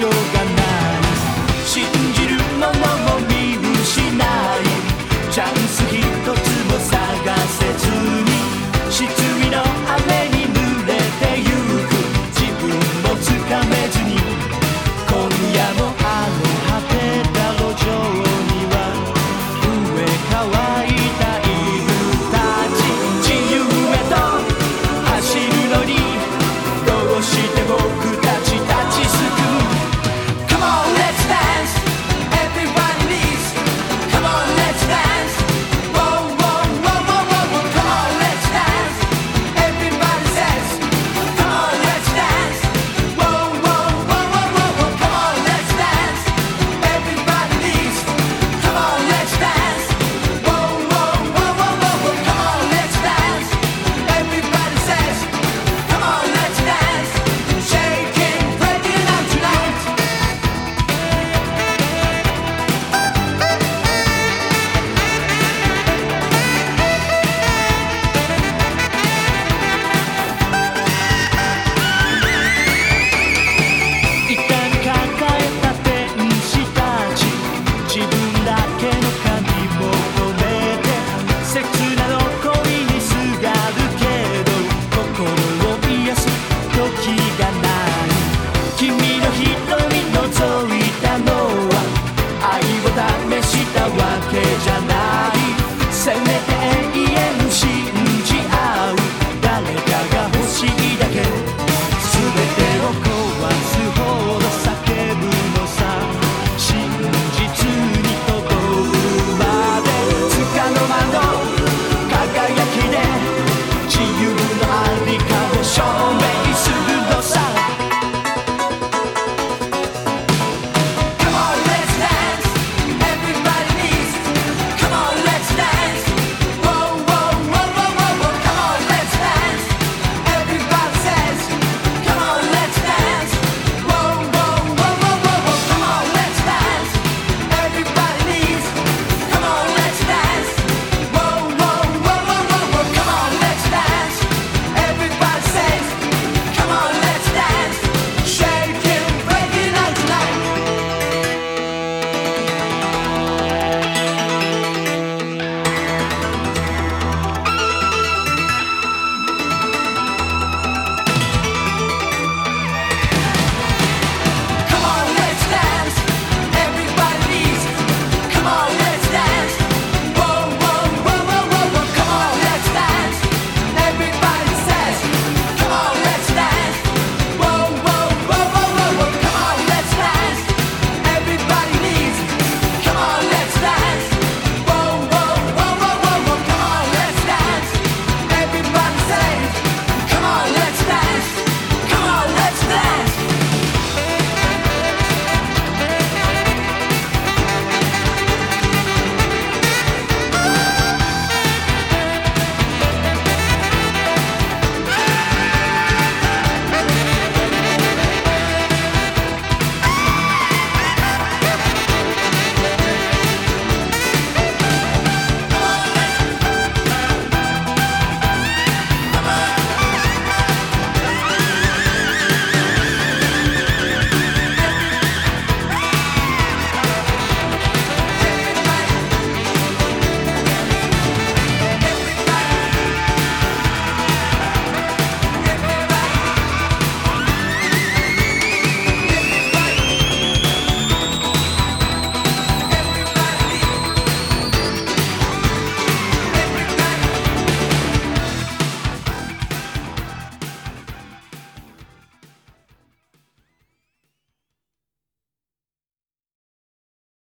your cage.